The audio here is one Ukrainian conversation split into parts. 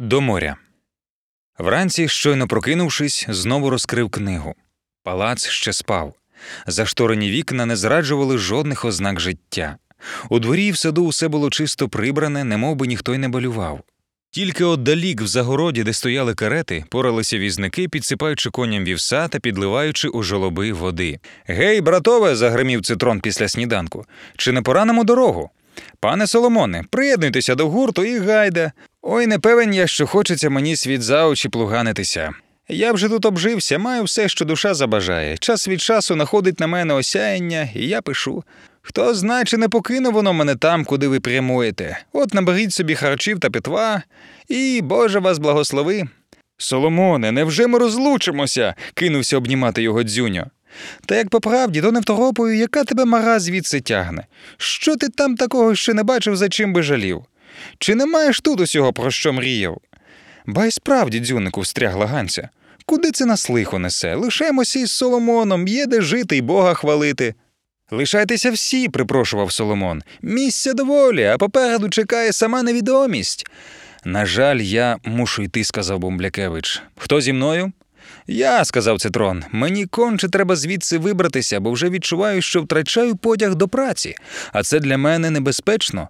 До моря. Вранці, щойно прокинувшись, знову розкрив книгу. Палац ще спав. Зашторені вікна не зраджували жодних ознак життя. У дворі і в саду усе було чисто прибране, немов би ніхто й не балював. Тільки отдалік в загороді, де стояли карети, поралися візники, підсипаючи коням вівса та підливаючи у жолоби води. Гей, братове, загримів цитрон після сніданку. Чи не пора нам у дорогу? Пане Соломоне, приєднуйтеся до гурту і гайда. Ой, не певен я, що хочеться мені світ за очі плуганитися. Я вже тут обжився, маю все, що душа забажає. Час від часу находить на мене осяяння, і я пишу. Хто знає, чи не покине воно мене там, куди ви прямуєте. От наберіть собі харчів та питва, і Боже вас благослови. Соломоне, невже ми розлучимося? кинувся обнімати його дзюньо. Та як по правді, то не второпою, яка тебе мара звідси тягне? Що ти там такого ще не бачив, за чим би жалів? Чи не маєш тут усього, про що мріяв? Ба й справді, дзюнику, встрягла Ганця. Куди це нас лихо несе? Лишаємося із Соломоном, є де жити й Бога хвалити. Лишайтеся всі, припрошував Соломон. Місця доволі, а попереду чекає сама невідомість. На жаль, я мушу йти, сказав Бумблякевич. Хто зі мною? Я, сказав Цитрон, мені конче треба звідси вибратися, бо вже відчуваю, що втрачаю потяг до праці, а це для мене небезпечно.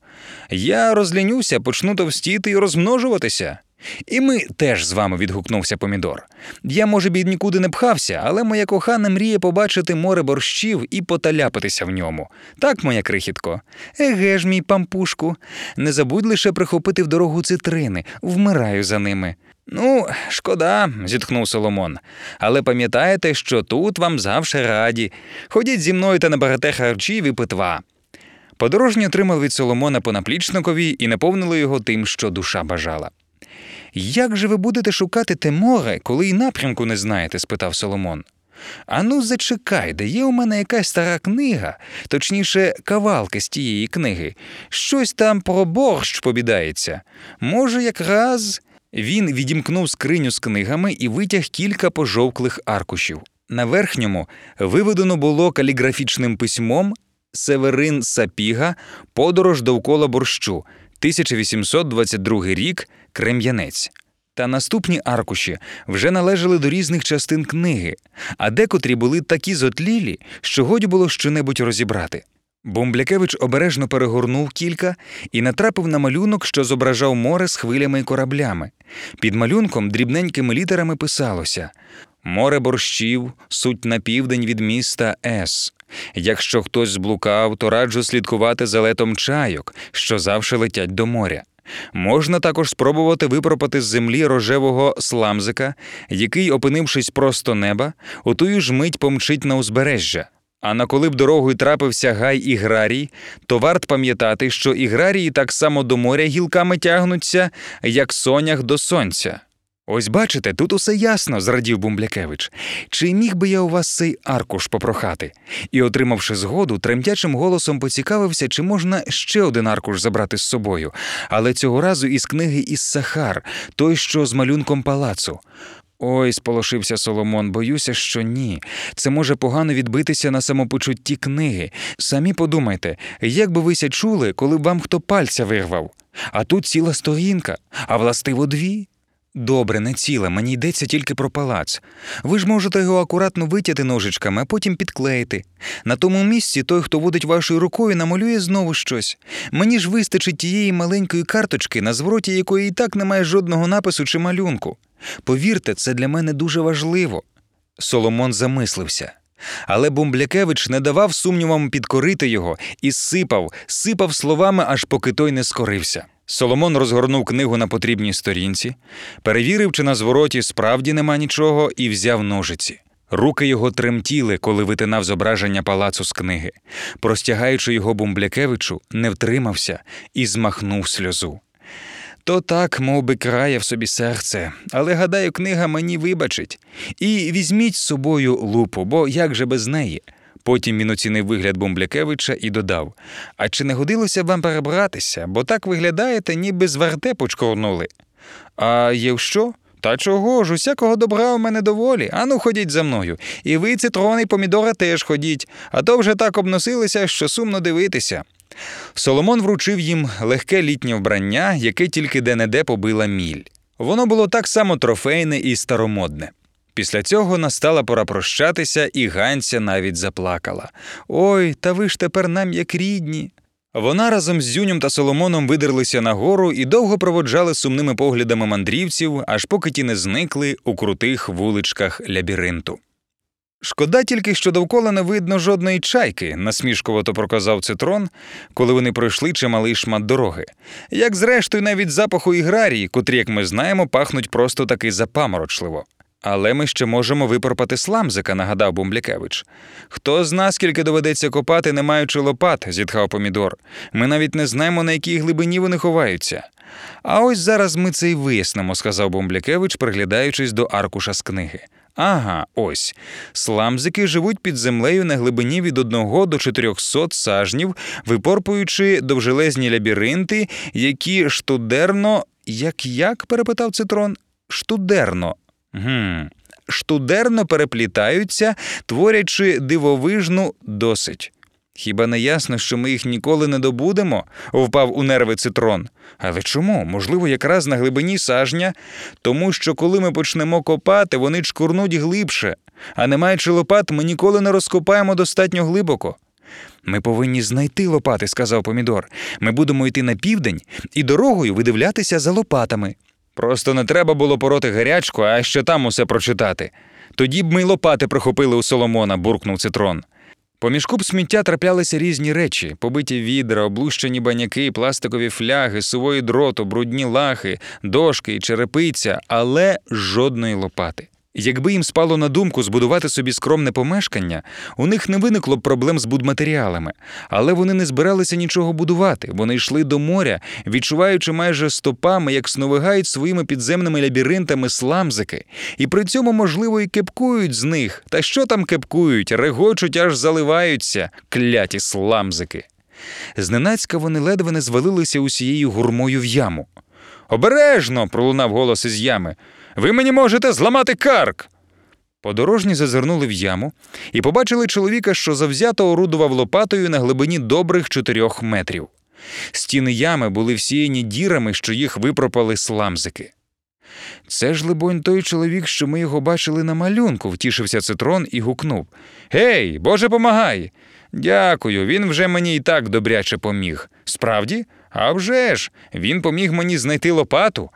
Я розлінюся, почну товстіти і розмножуватися. І ми теж з вами відгукнувся Помідор. Я, може, б нікуди не пхався, але моя кохана мріє побачити море борщів і поталяпатися в ньому. Так, моя крихітко. Еге ж, мій пампушку, не забудь лише прихопити в дорогу цитрини, вмираю за ними. Ну, шкода, зітхнув Соломон. Але пам'ятаєте, що тут вам завше раді. Ходіть зі мною та наберете харчів і питва. Подорожні отримали від Соломона по наплічникові і наповнили його тим, що душа бажала. Як же ви будете шукати те море, коли й напрямку не знаєте? спитав Соломон. Ану, зачекай, де є у мене якась стара книга, точніше, кавалки з тієї книги. Щось там про борщ побідається. Може, якраз. Він відімкнув скриню з книгами і витяг кілька пожовклих аркушів. На верхньому виведено було каліграфічним письмом Северин Сапіга Подорож довкола борщу, 1822 рік Крем'янець. Та наступні аркуші вже належали до різних частин книги, а декотрі були такі зотлілі, що годі було щонебудь розібрати. Бомблякевич обережно перегорнув кілька і натрапив на малюнок, що зображав море з хвилями і кораблями. Під малюнком дрібненькими літерами писалося Море борщів, суть на південь від міста С. Якщо хтось зблукав, то раджу слідкувати за летом чайок, що завше летять до моря. Можна також спробувати випропати з землі рожевого сламзика, який, опинившись просто неба, у тую ж мить помчить на узбережжя. А на коли б дорогою трапився гай іграрій, то варт пам'ятати, що іграрії так само до моря гілками тягнуться, як сонях до сонця. Ось бачите, тут усе ясно, зрадів Бумблякевич. Чи міг би я у вас цей аркуш попрохати? І, отримавши згоду, тремтячим голосом поцікавився, чи можна ще один аркуш забрати з собою, але цього разу із книги із Сахар, той, що з малюнком палацу. Ой, сполошився Соломон, боюся, що ні. Це може погано відбитися на самопочутті книги. Самі подумайте, як би вися чули, коли б вам хто пальця вирвав. А тут ціла сторінка, а властиво дві. Добре, не ціле, мені йдеться тільки про палац. Ви ж можете його акуратно витяти ножичками, а потім підклеїти. На тому місці той, хто водить вашою рукою, намалює знову щось. Мені ж вистачить тієї маленької карточки, на звороті якої і так немає жодного напису чи малюнку. Повірте, це для мене дуже важливо. Соломон замислився. Але Бумблякевич не давав сумнівам підкорити його і сипав, сипав словами, аж поки той не скорився. Соломон розгорнув книгу на потрібній сторінці, перевірив, чи на звороті справді нема нічого, і взяв ножиці. Руки його тремтіли, коли витинав зображення палацу з книги. Простягаючи його Бумблякевичу, не втримався і змахнув сльозу. То так, мов би, крає в собі серце, але гадаю, книга мені вибачить. І візьміть з собою лупу, бо як же без неї? Потім він оцінив вигляд Бумблякевича і додав: А чи не годилося вам перебратися, бо так виглядаєте, ніби з вертепу чкорнули. А є що? Та чого ж, усякого добра у мене доволі. Ану, ходіть за мною. І ви, цитрони, помідора, теж ходіть, а то вже так обносилися, що сумно дивитися. Соломон вручив їм легке літнє вбрання, яке тільки де-не-де побила міль. Воно було так само трофейне і старомодне. Після цього настала пора прощатися, і Ганця навіть заплакала. Ой, та ви ж тепер нам як рідні. Вона разом з Зюнем та Соломоном видерлися на гору і довго проводжали сумними поглядами мандрівців, аж поки ті не зникли у крутих вуличках лябіринту. Шкода тільки, що довкола не видно жодної чайки, насмішкувато проказав цитрон, коли вони пройшли чималий шмат дороги. Як зрештою, навіть запаху іграрії, котрі, як ми знаємо, пахнуть просто таки запаморочливо. Але ми ще можемо випорпати сламзика, нагадав Бумблякевич. Хто зна, скільки доведеться копати, не маючи лопат, зітхав помідор. Ми навіть не знаємо, на якій глибині вони ховаються. А ось зараз ми це й вияснимо, сказав Бумблякевич, приглядаючись до аркуша з книги. Ага, ось. Сламзики живуть під землею на глибині від 1 до 400 сажнів, випорпуючи довжелезні лабіринти, які штудерно. Як як? перепитав цитрон. Штудерно. Гм. Штудерно переплітаються, творячи дивовижну досить. Хіба не ясно, що ми їх ніколи не добудемо? впав у нерви цитрон. Але чому? Можливо, якраз на глибині сажня, тому що коли ми почнемо копати, вони чкурнуть глибше, а не маючи лопат, ми ніколи не розкопаємо достатньо глибоко. Ми повинні знайти лопати, сказав Помідор. Ми будемо йти на південь і дорогою видивлятися за лопатами. Просто не треба було пороти гарячку, а ще там усе прочитати. Тоді б ми й лопати прихопили у Соломона, буркнув цитрон. Поміж куб сміття траплялися різні речі: побиті відра, облущені баняки, пластикові фляги, сувої дроту, брудні лахи, дошки і черепиця, але жодної лопати. Якби їм спало на думку збудувати собі скромне помешкання, у них не виникло б проблем з будматеріалами, але вони не збиралися нічого будувати. Вони йшли до моря, відчуваючи майже стопами, як сновигають своїми підземними лабіринтами сламзики, і при цьому, можливо, і кепкують з них. Та що там кепкують, регочуть, аж заливаються, кляті сламзики. Зненацька вони ледве не звалилися усією гурмою в яму. Обережно! пролунав голос із ями. Ви мені можете зламати карк. Подорожні зазирнули в яму і побачили чоловіка, що завзято орудував лопатою на глибині добрих чотирьох метрів. Стіни ями були всіяні дірами, що їх випропали сламзики. Це ж, либонь, той чоловік, що ми його бачили на малюнку, втішився цитрон і гукнув Гей, Боже, помагай! Дякую, він вже мені і так добряче поміг. Справді? А вже ж, він поміг мені знайти лопату.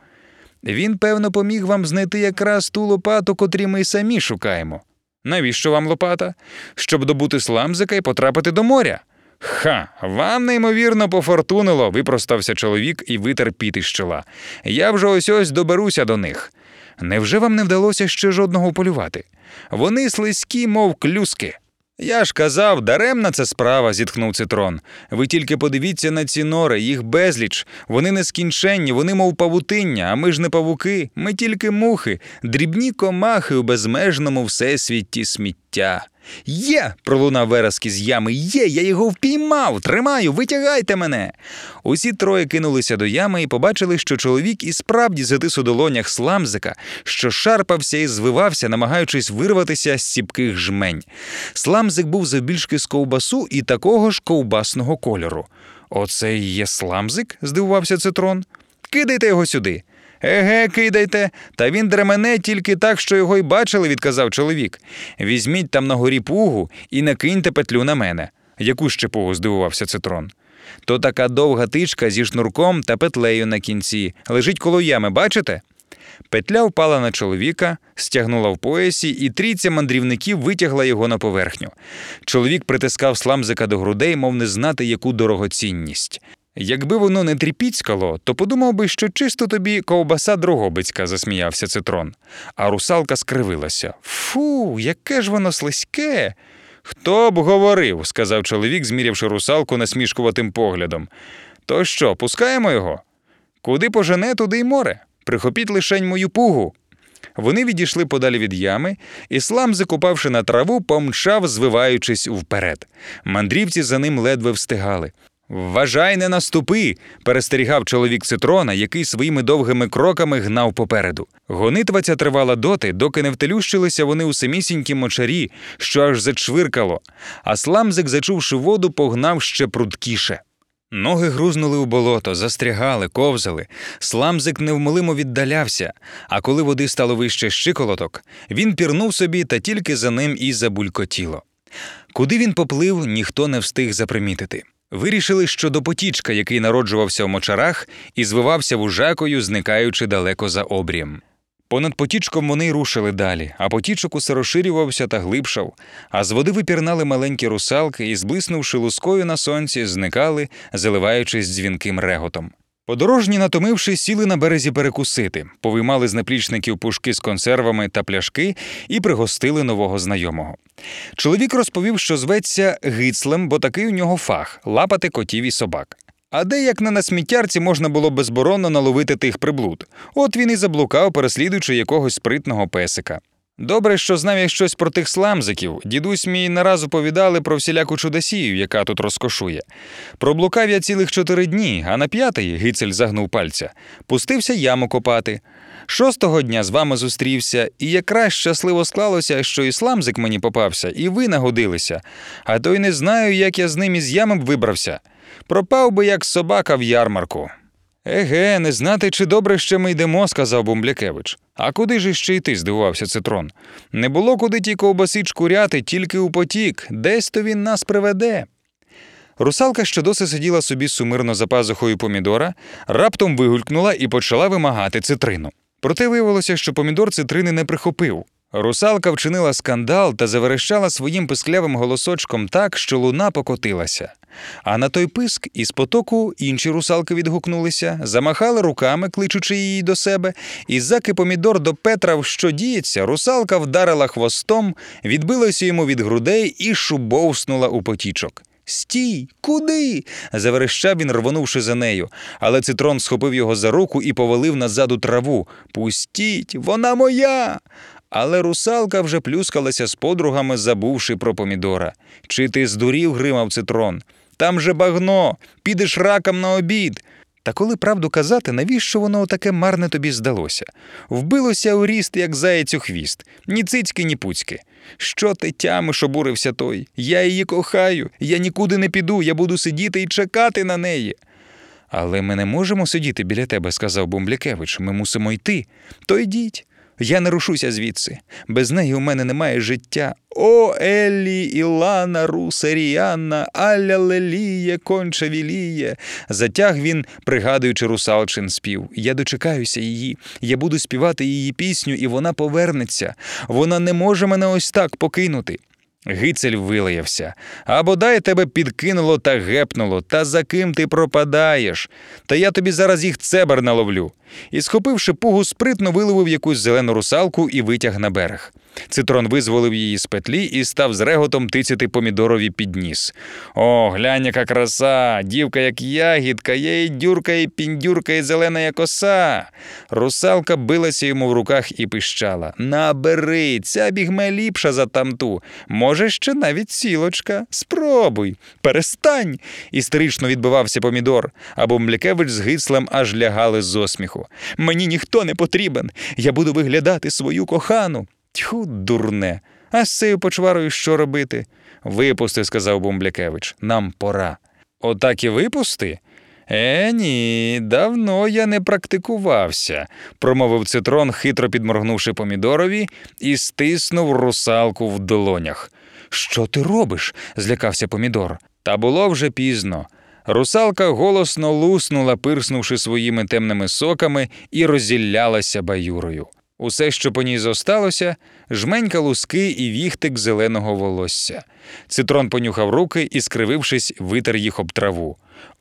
Він, певно, поміг вам знайти якраз ту лопату, котрі ми самі шукаємо. Навіщо вам лопата? Щоб добути сламзика і потрапити до моря. Ха, вам неймовірно пофортунило, випростався чоловік і витер піт із чола. Я вже ось ось доберуся до них. Невже вам не вдалося ще жодного полювати? Вони слизькі, мов клюски. Я ж казав, даремна це справа, зітхнув цитрон. Ви тільки подивіться на ці нори, їх безліч. Вони нескінченні, вони, мов павутиння, а ми ж не павуки, ми тільки мухи, дрібні комахи у безмежному всесвіті сміття. Є. пролунав верески з ями. Є, я його впіймав. Тримаю, витягайте мене. Усі троє кинулися до ями і побачили, що чоловік і справді затис у долонях сламзика, що шарпався і звивався, намагаючись вирватися з сіпких жмень. Сламзик був завбільшки з ковбасу і такого ж ковбасного кольору. Оце і є сламзик? здивувався цитрон. Кидайте його сюди. Еге, кидайте, та він дремене тільки так, що його й бачили, відказав чоловік. Візьміть там на горі пугу і накиньте петлю на мене. Яку ще пугу здивувався цитрон. То така довга тичка зі шнурком та петлею на кінці. Лежить коло ями, бачите? Петля впала на чоловіка, стягнула в поясі, і трійця мандрівників витягла його на поверхню. Чоловік притискав сламзика до грудей, мов не знати, яку дорогоцінність. Якби воно не тріпіцькало, то подумав би, що чисто тобі ковбаса Дрогобицька, засміявся цитрон. А русалка скривилася. Фу, яке ж воно слизьке. Хто б говорив, сказав чоловік, змірявши русалку насмішкуватим поглядом. То що, пускаємо його? Куди пожене, туди й море. Прихопіть лишень мою пугу. Вони відійшли подалі від ями, і слам, закупавши на траву, помчав, звиваючись вперед. Мандрівці за ним ледве встигали. Вважай, не наступи, перестерігав чоловік цитрона, який своїми довгими кроками гнав попереду. Гонитва ця тривала доти, доки не втелющилися вони у самісінькі мочарі, що аж зачвиркало, а сламзик, зачувши воду, погнав ще прудкіше. Ноги грузнули у болото, застрягали, ковзали. Сламзик невмолимо віддалявся, а коли води стало вище щиколоток, він пірнув собі та тільки за ним і забулькотіло. Куди він поплив, ніхто не встиг запримітити. Вирішили, що до потічка, який народжувався в мочарах, і звивався вужакою, зникаючи далеко за обрієм. Понад потічком вони рушили далі, а потічок усе розширювався та глибшав, а з води випірнали маленькі русалки і, зблиснувши лускою на сонці, зникали, заливаючись дзвінким реготом. Подорожні, натомивши, сіли на березі перекусити, повиймали з наплічників пушки з консервами та пляшки і пригостили нового знайомого. Чоловік розповів, що зветься гицлем, бо такий у нього фах лапати котів і собак. А де як не на сміттярці можна було безборонно наловити тих приблуд. От він і заблукав, переслідуючи якогось спритного песика. Добре, що знав я щось про тих сламзиків. Дідусь мій нараз оповідали про всіляку чудосію, яка тут розкошує. Проблукав я цілих чотири дні, а на п'ятий гицель загнув пальця, пустився яму копати. Шостого дня з вами зустрівся, і якраз щасливо склалося, що і сламзик мені попався, і ви нагодилися. А то й не знаю, як я з ним із ями б вибрався. Пропав би, як собака в ярмарку. Еге, не знати, чи добре ще ми йдемо, сказав Бумблякевич. А куди ж іще йти? здивувався Цитрон. Не було куди ті ковбаси чкуряти, тільки у потік. Десь то він нас приведе. Русалка, що досі сиділа собі сумирно за пазухою помідора, раптом вигулькнула і почала вимагати цитрину. Проте виявилося, що помідор цитрини не прихопив. Русалка вчинила скандал та заверещала своїм писклявим голосочком так, що луна покотилася. А на той писк із потоку інші русалки відгукнулися, замахали руками, кличучи її до себе, і заки помідор до Петра, що діється, русалка вдарила хвостом, відбилася йому від грудей і шубовснула у потічок. Стій, куди? заверещав він, рвонувши за нею, але цитрон схопив його за руку і повалив назад у траву. Пустіть, вона моя. Але русалка вже плюскалася з подругами, забувши про помідора. Чи ти здурів, гримав цитрон? Там же багно, підеш раком на обід. Та коли правду казати, навіщо воно таке марне тобі здалося? Вбилося у ріст, як заєць у хвіст, ні цицьки, ні пуцьки. Що ти тямиш, обурився той? Я її кохаю, я нікуди не піду, я буду сидіти і чекати на неї. Але ми не можемо сидіти біля тебе, сказав Бумблякевич. Ми мусимо йти. То йдіть. Я не рушуся звідси. Без неї у мене немає життя. О, Еллі, Ілана, Русаріанна, Аля Леліє, конча віліє. Затяг він, пригадуючи русалчин спів. Я дочекаюся її, я буду співати її пісню, і вона повернеться. Вона не може мене ось так покинути. Гицель вилаявся. А бодай тебе підкинуло та гепнуло, та за ким ти пропадаєш? Та я тобі зараз їх цебер наловлю. І, схопивши пугу, спритно виловив якусь зелену русалку і витяг на берег. Цитрон визволив її з петлі і став з реготом тицяти помідорові під ніс. О, глянь, яка краса! Дівка, як ягідка, є і дюрка, і піндюрка, і зелена як оса. Русалка билася йому в руках і пищала. Набери, ця бігме ліпша за тамту. Може, ще навіть сілочка. Спробуй, перестань. Істерично відбивався помідор, або Млякевич з гислем аж лягали з осміху. Мені ніхто не потрібен. Я буду виглядати свою кохану. Тьху, дурне. А з цією почварою що робити? Випусти, сказав Бумблякевич, нам пора. Отак і випусти? Е, ні, давно я не практикувався, промовив цитрон, хитро підморгнувши помідорові, і стиснув русалку в долонях. Що ти робиш? злякався помідор. Та було вже пізно. Русалка голосно луснула, пирснувши своїми темними соками, і розіллялася баюрою. Усе, що по ній зосталося, жменька луски і віхтик зеленого волосся. Цитрон понюхав руки і, скривившись, витер їх об траву.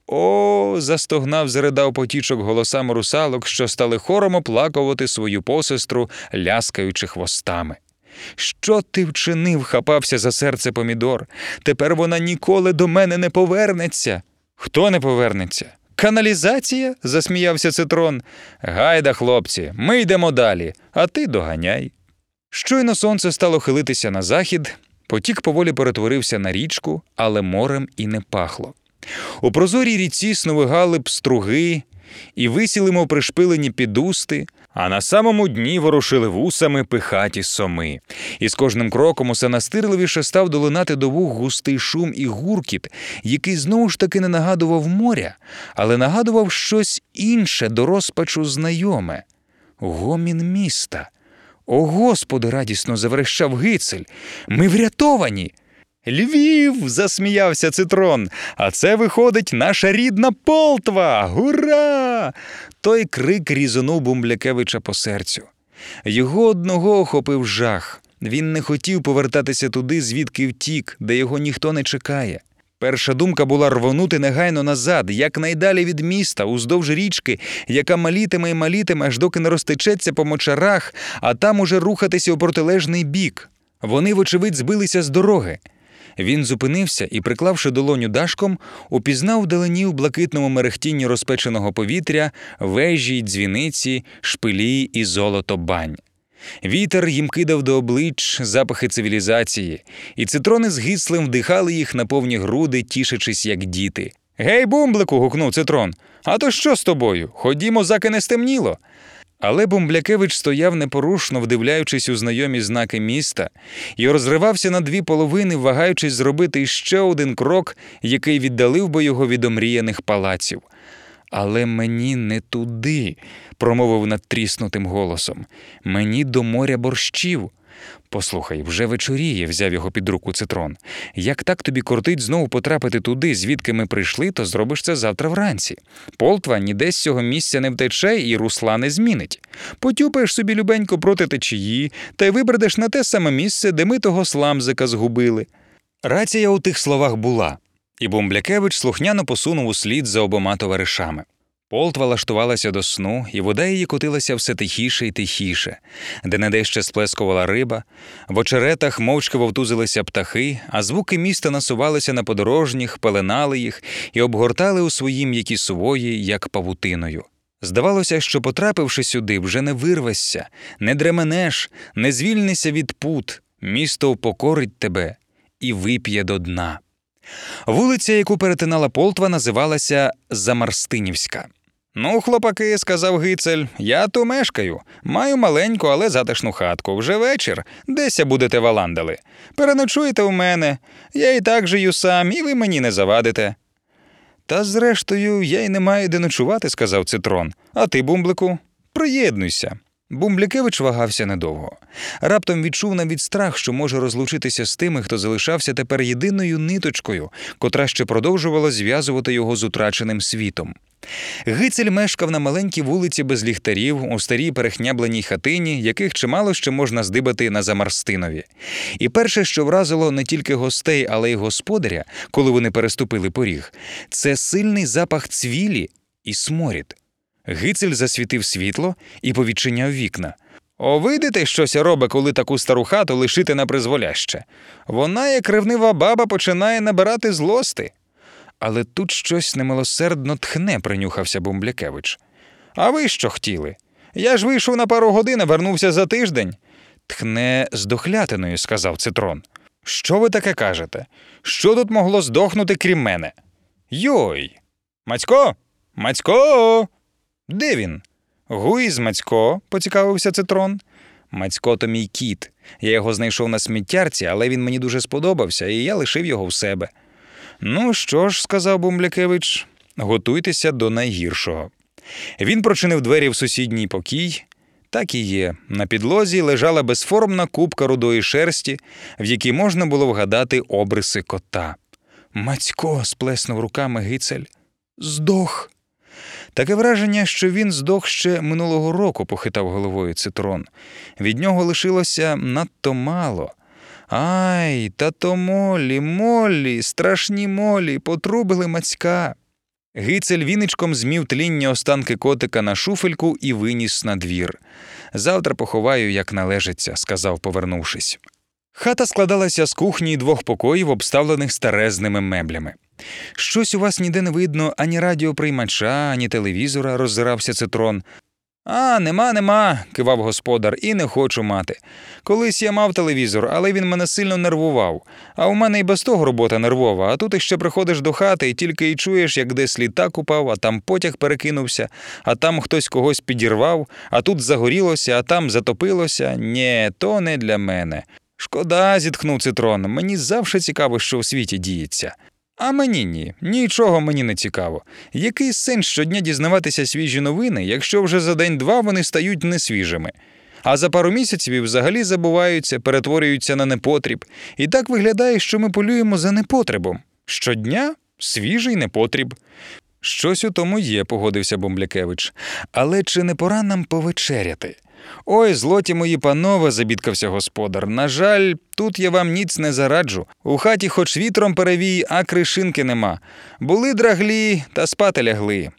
О, застогнав, заридав потічок голосами русалок, що стали хором оплакувати свою посестру, ляскаючи хвостами. Що ти вчинив? хапався за серце помідор. Тепер вона ніколи до мене не повернеться. Хто не повернеться? Каналізація? засміявся цитрон. Гайда, хлопці, ми йдемо далі, а ти доганяй. Щойно сонце стало хилитися на захід, потік поволі перетворився на річку, але морем і не пахло. У прозорій ріці сновигали б струги і висіли, мов пришпилені підусти, А на самому дні ворушили вусами пихаті соми, і з кожним кроком усе настирливіше став долинати до вух густий шум і гуркіт, який знову ж таки не нагадував моря, але нагадував щось інше до розпачу знайоме гомін міста. О Господи, радісно заверещав гицель. Ми врятовані. Львів. засміявся цитрон. А це виходить наша рідна Полтва. Гура! Той крик різонув Бумблякевича по серцю. Його одного охопив жах. Він не хотів повертатися туди, звідки втік, де його ніхто не чекає. Перша думка була рвонути негайно назад, якнайдалі від міста, уздовж річки, яка малітиме і малітиме, аж доки не розтечеться по мочарах, а там уже рухатися у протилежний бік. Вони, вочевидь, збилися з дороги. Він зупинився і, приклавши долоню дашком, упізнав вдалині у блакитному мерехтінні розпеченого повітря вежі, й дзвіниці, шпилі і золото бань. Вітер їм кидав до облич запахи цивілізації, і цитрони з гислем вдихали їх на повні груди, тішачись, як діти. Гей, бумблику. гукнув цитрон. А то що з тобою? Ходімо, заки не стемніло. Але Бумблякевич стояв непорушно, вдивляючись у знайомі знаки міста, і розривався на дві половини, вагаючись зробити ще один крок, який віддалив би його від омріяних палаців. Але мені не туди, промовив надтріснутим голосом. Мені до моря борщів. Послухай, вже вечоріє, взяв його під руку цитрон. Як так тобі кортить знову потрапити туди, звідки ми прийшли, то зробиш це завтра вранці. Полтва ніде з цього місця не втече і русла не змінить. Потюпаєш собі любенько проти течії, та й вибредеш на те саме місце, де ми того сламзика згубили. Рація у тих словах була, і Бумблякевич слухняно посунув услід за обома товаришами. Полтва лаштувалася до сну, і вода її котилася все тихіше і тихіше, де не ще сплескувала риба, в очеретах мовчки вовтузилися птахи, а звуки міста насувалися на подорожніх, пеленали їх і обгортали у своїй м'які сувої, як павутиною. Здавалося, що, потрапивши сюди, вже не вирвешся, не дременеш, не звільнися від пут, місто упокорить тебе і вип'є до дна. Вулиця, яку перетинала Полтва, називалася Замарстинівська. Ну, хлопаки, сказав Гицель, я то мешкаю. Маю маленьку, але затишну хатку. Вже вечір. Деся будете валандали. Переночуєте у мене. Я і так жию сам, і ви мені не завадите. Та зрештою, я й не маю де ночувати, сказав Цитрон. А ти, бумблику, приєднуйся. Бумблякевич вагався недовго. Раптом відчув навіть страх, що може розлучитися з тими, хто залишався тепер єдиною ниточкою, котра ще продовжувала зв'язувати його з утраченим світом. Гицель мешкав на маленькій вулиці без ліхтарів у старій перехнябленій хатині, яких чимало ще можна здибати на Замарстинові. І перше, що вразило не тільки гостей, але й господаря, коли вони переступили поріг, це сильний запах цвілі і сморід. Гицель засвітив світло і повідчиняв вікна. О, видите, щось робить, коли таку стару хату лишити на призволяще. Вона, як ревнива баба, починає набирати злости. Але тут щось немилосердно тхне, принюхався Бумблякевич. А ви що хотіли? Я ж вийшов на пару годин, вернувся за тиждень. Тхне з дохлятиною, сказав Цитрон. Що ви таке кажете? Що тут могло здохнути крім мене? Йой. Мацько? Мацько. Де він? Гуїз Мацько, поцікавився Цитрон. Мацько то мій кіт. Я його знайшов на сміттярці, але він мені дуже сподобався, і я лишив його в себе. Ну що ж, сказав Бумблякевич, готуйтеся до найгіршого. Він прочинив двері в сусідній покій. Так і є. На підлозі лежала безформна купка рудої шерсті, в якій можна було вгадати обриси кота. Мацько, сплеснув руками гицель. Здох. Таке враження, що він здох ще минулого року, похитав головою цитрон. Від нього лишилося надто мало. Ай, та то молі, молі, страшні молі, потрубили мацька. Гицель віничком змів тління останки котика на шуфельку і виніс на двір. Завтра поховаю, як належиться, сказав, повернувшись. Хата складалася з кухні і двох покоїв, обставлених старезними меблями. Щось у вас ніде не видно ані радіоприймача, ані телевізора, роззирався цитрон. А, нема, нема, кивав господар, і не хочу мати. Колись я мав телевізор, але він мене сильно нервував. А у мене і без того робота нервова, а тут іще приходиш до хати і тільки й чуєш, як десь літак упав, а там потяг перекинувся, а там хтось когось підірвав, а тут загорілося, а там затопилося. Нє, то не для мене. Шкода, зітхнув цитрон. Мені завжди цікаво, що в світі діється. А мені ні, нічого мені не цікаво. Який сенс щодня дізнаватися свіжі новини, якщо вже за день-два вони стають несвіжими? А за пару місяців і взагалі забуваються, перетворюються на непотріб. І так виглядає, що ми полюємо за непотребом. Щодня свіжий непотріб. Щось у тому є, погодився Бомблякевич. Але чи не пора нам повечеряти? Ой, злоті мої панове, забідкався господар. На жаль, тут я вам ніц не зараджу. У хаті хоч вітром перевій, а кришинки нема. Були драглі та спати лягли.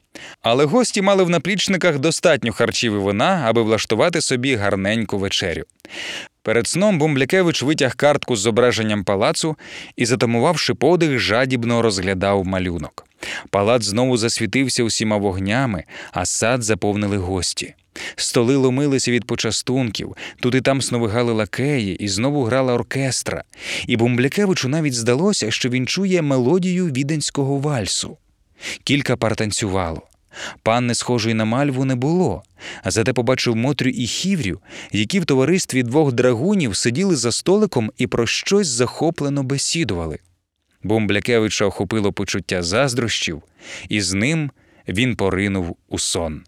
Але гості мали в наплічниках достатньо харчів і вина, аби влаштувати собі гарненьку вечерю. Перед сном Бумблякевич витяг картку з зображенням палацу і, затамувавши подих, жадібно розглядав малюнок. Палац знову засвітився усіма вогнями, а сад заповнили гості. Столи ломилися від почастунків, тут і там сновигали лакеї, і знову грала оркестра. І Бумблякевичу навіть здалося, що він чує мелодію віденського вальсу. Кілька пар танцювало. Панни, схожої на мальву, не було, а зате побачив Мотрю і Хіврю, які в товаристві двох драгунів сиділи за столиком і про щось захоплено бесідували. Бумблякевича охопило почуття заздрощів, і з ним він поринув у сон.